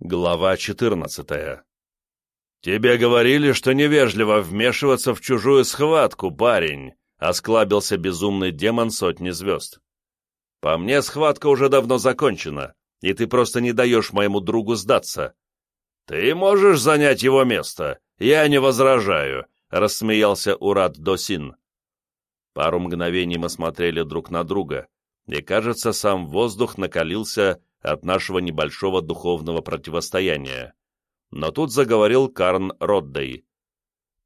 Глава 14 «Тебе говорили, что невежливо вмешиваться в чужую схватку, парень», — осклабился безумный демон сотни звезд. «По мне схватка уже давно закончена, и ты просто не даешь моему другу сдаться». «Ты можешь занять его место, я не возражаю», — рассмеялся Урат Досин. Пару мгновений мы смотрели друг на друга, и, кажется, сам воздух накалился от нашего небольшого духовного противостояния. Но тут заговорил Карн Роддей.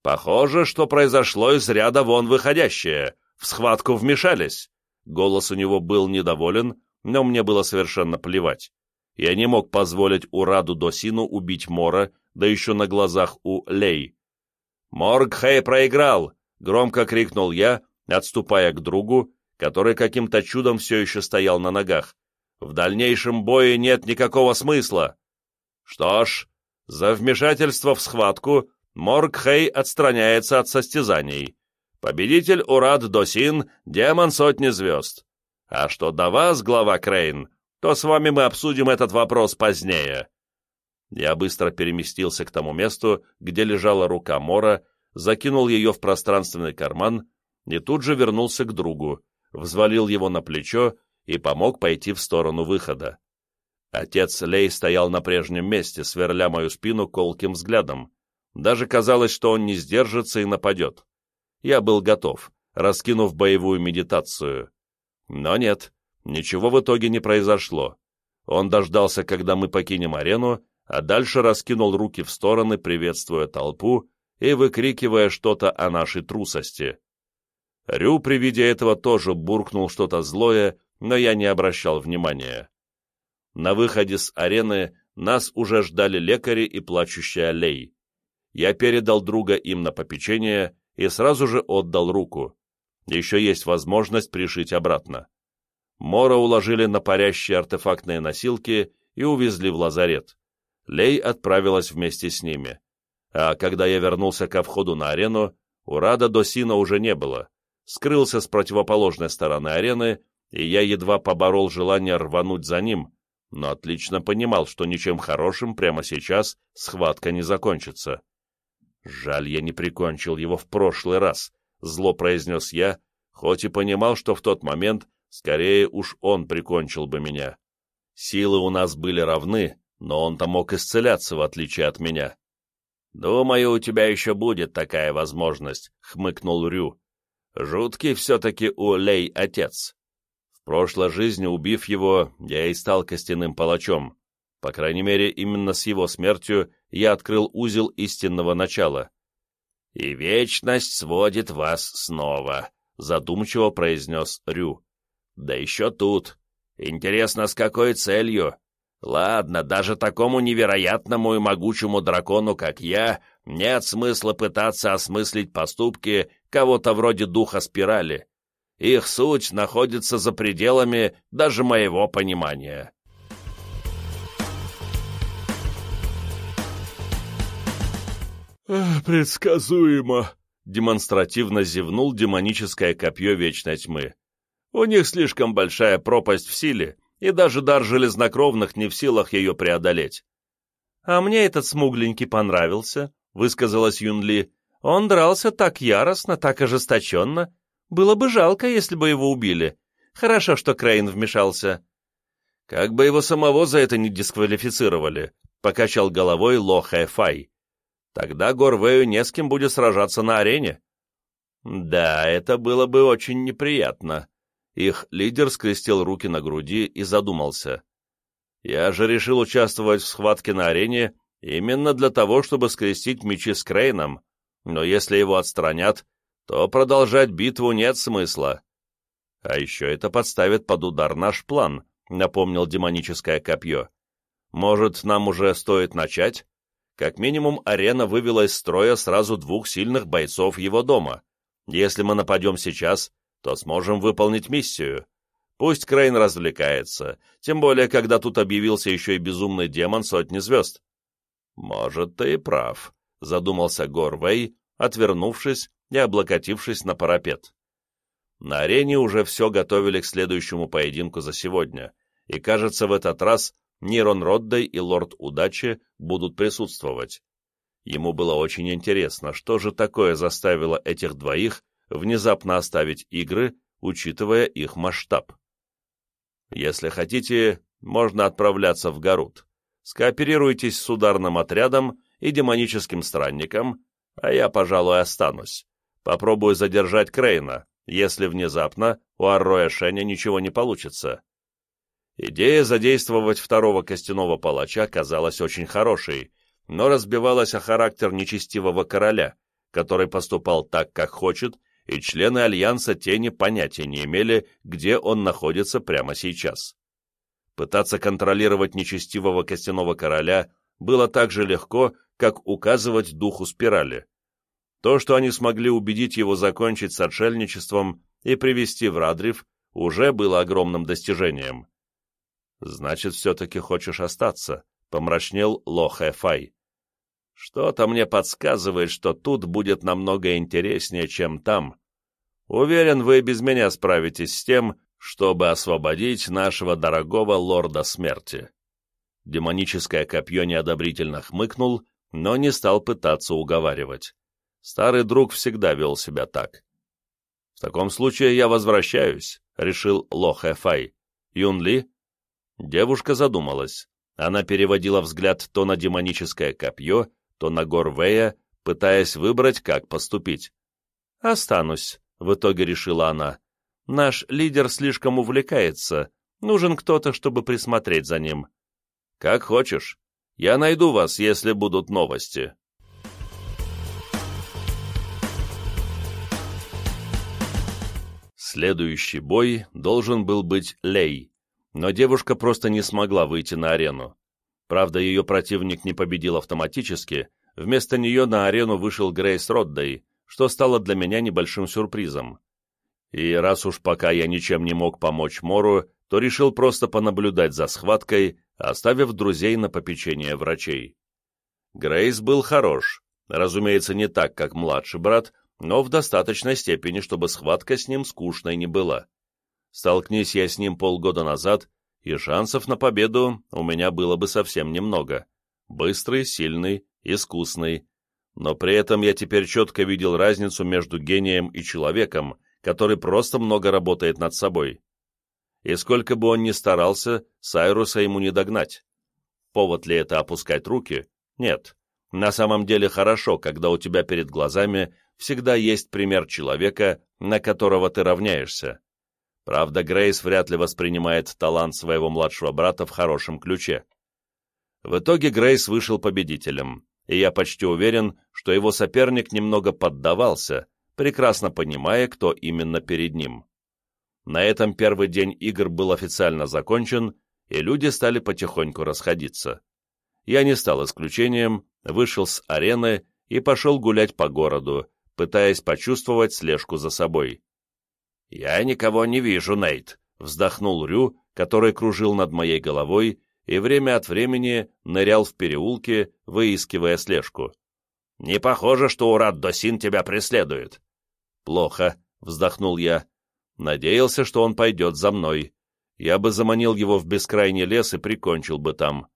«Похоже, что произошло из ряда вон выходящее. В схватку вмешались». Голос у него был недоволен, но мне было совершенно плевать. Я не мог позволить Ураду Досину убить Мора, да еще на глазах у Лей. «Моргхей проиграл!» — громко крикнул я, отступая к другу, который каким-то чудом все еще стоял на ногах. В дальнейшем бое нет никакого смысла. Что ж, за вмешательство в схватку Моргхей отстраняется от состязаний. Победитель Урад Досин, демон сотни звезд. А что до вас, глава Крейн, то с вами мы обсудим этот вопрос позднее. Я быстро переместился к тому месту, где лежала рука Мора, закинул ее в пространственный карман и тут же вернулся к другу, взвалил его на плечо и помог пойти в сторону выхода. Отец Лей стоял на прежнем месте, сверля мою спину колким взглядом. Даже казалось, что он не сдержится и нападет. Я был готов, раскинув боевую медитацию. Но нет, ничего в итоге не произошло. Он дождался, когда мы покинем арену, а дальше раскинул руки в стороны, приветствуя толпу и выкрикивая что-то о нашей трусости. Рю при виде этого тоже буркнул что-то злое но я не обращал внимания. На выходе с арены нас уже ждали лекари и плачущая Лей. Я передал друга им на попечение и сразу же отдал руку. Еще есть возможность пришить обратно. Мора уложили на парящие артефактные носилки и увезли в лазарет. Лей отправилась вместе с ними. А когда я вернулся ко входу на арену, Урада Досина уже не было. Скрылся с противоположной стороны арены и я едва поборол желание рвануть за ним, но отлично понимал, что ничем хорошим прямо сейчас схватка не закончится. «Жаль, я не прикончил его в прошлый раз», — зло произнес я, хоть и понимал, что в тот момент скорее уж он прикончил бы меня. Силы у нас были равны, но он-то мог исцеляться, в отличие от меня. «Думаю, у тебя еще будет такая возможность», — хмыкнул Рю. «Жуткий все-таки у Лей отец. Прошлой жизни, убив его, я и стал костяным палачом. По крайней мере, именно с его смертью я открыл узел истинного начала. «И вечность сводит вас снова», — задумчиво произнес Рю. «Да еще тут. Интересно, с какой целью? Ладно, даже такому невероятному и могучему дракону, как я, нет смысла пытаться осмыслить поступки кого-то вроде духа спирали. Их суть находится за пределами даже моего понимания. «Предсказуемо», — демонстративно зевнул демоническое копье Вечной Тьмы. «У них слишком большая пропасть в силе, и даже дар железнокровных не в силах ее преодолеть». «А мне этот смугленький понравился», — высказалась Юнли. «Он дрался так яростно, так ожесточенно, было бы жалко, если бы его убили. Хорошо, что Крейн вмешался. Как бы его самого за это не дисквалифицировали, покачал головой Ло Фай. Тогда Горвею не с кем будет сражаться на арене. Да, это было бы очень неприятно. Их лидер скрестил руки на груди и задумался. Я же решил участвовать в схватке на арене именно для того, чтобы скрестить мечи с Крейном, но если его отстранят, то продолжать битву нет смысла. А еще это подставит под удар наш план, напомнил демоническое копье. Может, нам уже стоит начать? Как минимум, арена вывела из строя сразу двух сильных бойцов его дома. Если мы нападем сейчас, то сможем выполнить миссию. Пусть Крейн развлекается, тем более, когда тут объявился еще и безумный демон сотни звезд. Может, ты и прав, задумался Горвей, отвернувшись и облокотившись на парапет. На арене уже все готовили к следующему поединку за сегодня, и, кажется, в этот раз Нирон Роддей и Лорд Удачи будут присутствовать. Ему было очень интересно, что же такое заставило этих двоих внезапно оставить игры, учитывая их масштаб. Если хотите, можно отправляться в Гарут. Скооперируйтесь с ударным отрядом и демоническим странником, а я, пожалуй, останусь. Попробую задержать Крейна, если внезапно у Арроя Шеня ничего не получится. Идея задействовать второго костяного палача казалась очень хорошей, но разбивалась о характер нечестивого короля, который поступал так, как хочет, и члены Альянса Тени понятия не имели, где он находится прямо сейчас. Пытаться контролировать нечестивого костяного короля было так же легко, как указывать духу спирали. То, что они смогли убедить его закончить с отшельничеством и привести в Радрив, уже было огромным достижением. «Значит, все-таки хочешь остаться», — помрачнел Лохэ Фай. «Что-то мне подсказывает, что тут будет намного интереснее, чем там. Уверен, вы без меня справитесь с тем, чтобы освободить нашего дорогого лорда смерти». Демоническое копье неодобрительно хмыкнул, но не стал пытаться уговаривать. Старый друг всегда вел себя так. «В таком случае я возвращаюсь», — решил Лохэ Фай. «Юнли?» Девушка задумалась. Она переводила взгляд то на демоническое копье, то на Горвея, пытаясь выбрать, как поступить. «Останусь», — в итоге решила она. «Наш лидер слишком увлекается. Нужен кто-то, чтобы присмотреть за ним». «Как хочешь. Я найду вас, если будут новости». Следующий бой должен был быть Лей, но девушка просто не смогла выйти на арену. Правда, ее противник не победил автоматически, вместо нее на арену вышел Грейс Роддей, что стало для меня небольшим сюрпризом. И раз уж пока я ничем не мог помочь Мору, то решил просто понаблюдать за схваткой, оставив друзей на попечение врачей. Грейс был хорош, разумеется, не так, как младший брат, но в достаточной степени, чтобы схватка с ним скучной не была. Столкнись я с ним полгода назад, и шансов на победу у меня было бы совсем немного. Быстрый, сильный, искусный. Но при этом я теперь четко видел разницу между гением и человеком, который просто много работает над собой. И сколько бы он ни старался, Сайруса ему не догнать. Повод ли это опускать руки? Нет. На самом деле хорошо, когда у тебя перед глазами всегда есть пример человека, на которого ты равняешься. Правда, Грейс вряд ли воспринимает талант своего младшего брата в хорошем ключе. В итоге Грейс вышел победителем, и я почти уверен, что его соперник немного поддавался, прекрасно понимая, кто именно перед ним. На этом первый день игр был официально закончен, и люди стали потихоньку расходиться. Я не стал исключением, вышел с арены и пошел гулять по городу, пытаясь почувствовать слежку за собой. «Я никого не вижу, Нейт», — вздохнул Рю, который кружил над моей головой и время от времени нырял в переулке, выискивая слежку. «Не похоже, что Урат Досин тебя преследует». «Плохо», — вздохнул я. «Надеялся, что он пойдет за мной. Я бы заманил его в бескрайний лес и прикончил бы там».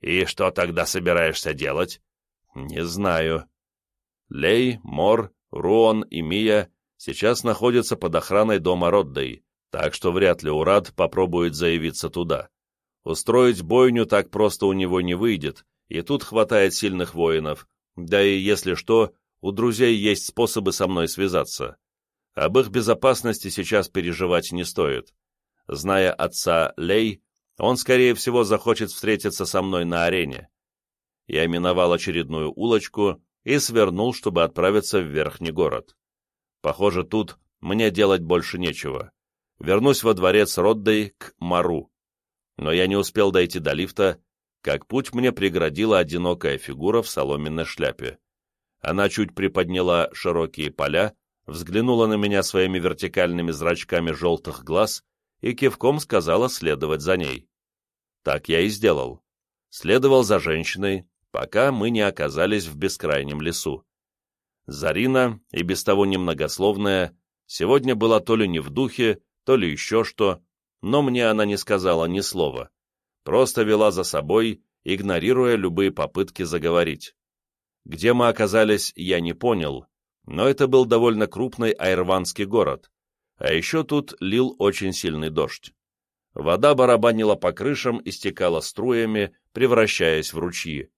«И что тогда собираешься делать?» «Не знаю», Лей, Мор, Руон и Мия сейчас находятся под охраной дома Роддей, так что вряд ли Урад попробует заявиться туда. Устроить бойню так просто у него не выйдет, и тут хватает сильных воинов, да и, если что, у друзей есть способы со мной связаться. Об их безопасности сейчас переживать не стоит. Зная отца Лей, он, скорее всего, захочет встретиться со мной на арене. Я миновал очередную улочку и свернул, чтобы отправиться в верхний город. Похоже, тут мне делать больше нечего. Вернусь во дворец Роддой к Мару. Но я не успел дойти до лифта, как путь мне преградила одинокая фигура в соломенной шляпе. Она чуть приподняла широкие поля, взглянула на меня своими вертикальными зрачками желтых глаз и кивком сказала следовать за ней. Так я и сделал. Следовал за женщиной, пока мы не оказались в бескрайнем лесу. Зарина, и без того немногословная, сегодня была то ли не в духе, то ли еще что, но мне она не сказала ни слова. просто вела за собой, игнорируя любые попытки заговорить. Где мы оказались, я не понял, но это был довольно крупный айрванский город, а еще тут лил очень сильный дождь. Вода барабанила по крышам и стекала струями, превращаясь в ручьи.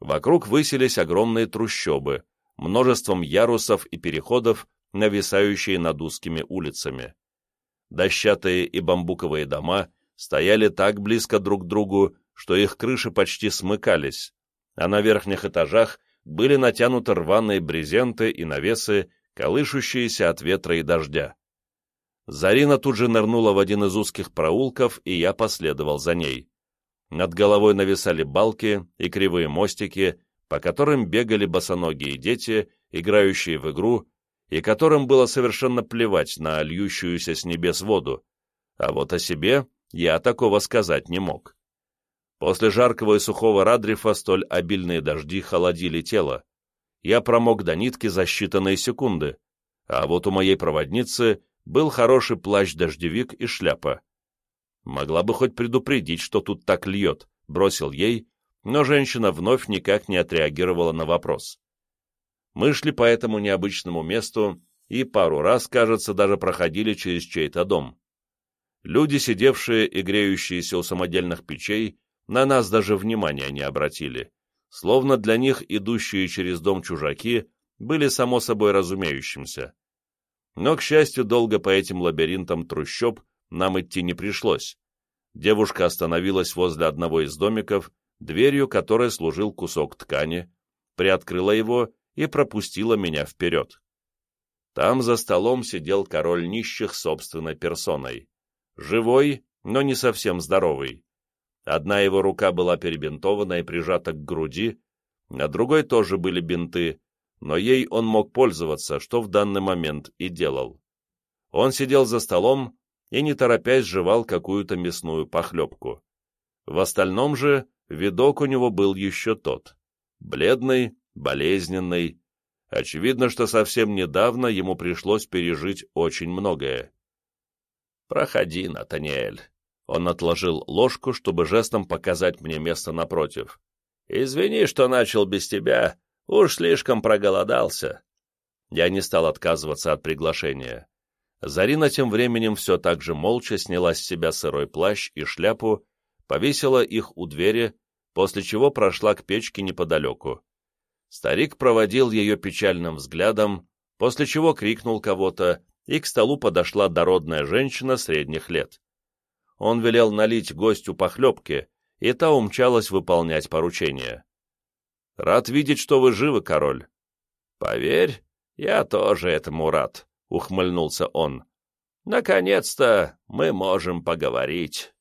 Вокруг высились огромные трущобы, множеством ярусов и переходов, нависающие над узкими улицами. Дощатые и бамбуковые дома стояли так близко друг к другу, что их крыши почти смыкались, а на верхних этажах были натянуты рваные брезенты и навесы, колышущиеся от ветра и дождя. Зарина тут же нырнула в один из узких проулков, и я последовал за ней. Над головой нависали балки и кривые мостики, по которым бегали босоногие дети, играющие в игру, и которым было совершенно плевать на льющуюся с небес воду, а вот о себе я такого сказать не мог. После жаркого и сухого радрифа столь обильные дожди холодили тело. Я промок до нитки за считанные секунды, а вот у моей проводницы был хороший плащ-дождевик и шляпа. Могла бы хоть предупредить, что тут так льет, бросил ей, но женщина вновь никак не отреагировала на вопрос. Мы шли по этому необычному месту и пару раз, кажется, даже проходили через чей-то дом. Люди, сидевшие и греющиеся у самодельных печей, на нас даже внимания не обратили, словно для них идущие через дом чужаки были само собой разумеющимся. Но, к счастью, долго по этим лабиринтам трущоб нам идти не пришлось. Девушка остановилась возле одного из домиков, дверью которой служил кусок ткани, приоткрыла его и пропустила меня вперед. Там за столом сидел король нищих собственной персоной. Живой, но не совсем здоровый. Одна его рука была перебинтована и прижата к груди, на другой тоже были бинты, но ей он мог пользоваться, что в данный момент и делал. Он сидел за столом и, не торопясь, жевал какую-то мясную похлебку. В остальном же видок у него был еще тот. Бледный, болезненный. Очевидно, что совсем недавно ему пришлось пережить очень многое. «Проходи, Натаниэль». Он отложил ложку, чтобы жестом показать мне место напротив. «Извини, что начал без тебя, Уж слишком проголодался. Я не стал отказываться от приглашения. Зарина тем временем все так же молча сняла с себя сырой плащ и шляпу, повесила их у двери, после чего прошла к печке неподалеку. Старик проводил ее печальным взглядом, после чего крикнул кого-то, и к столу подошла дородная женщина средних лет. Он велел налить гостю похлебки, и та умчалась выполнять поручение. Рад видеть, что вы живы, король. Поверь, я тоже этому рад, ухмыльнулся он. Наконец-то мы можем поговорить.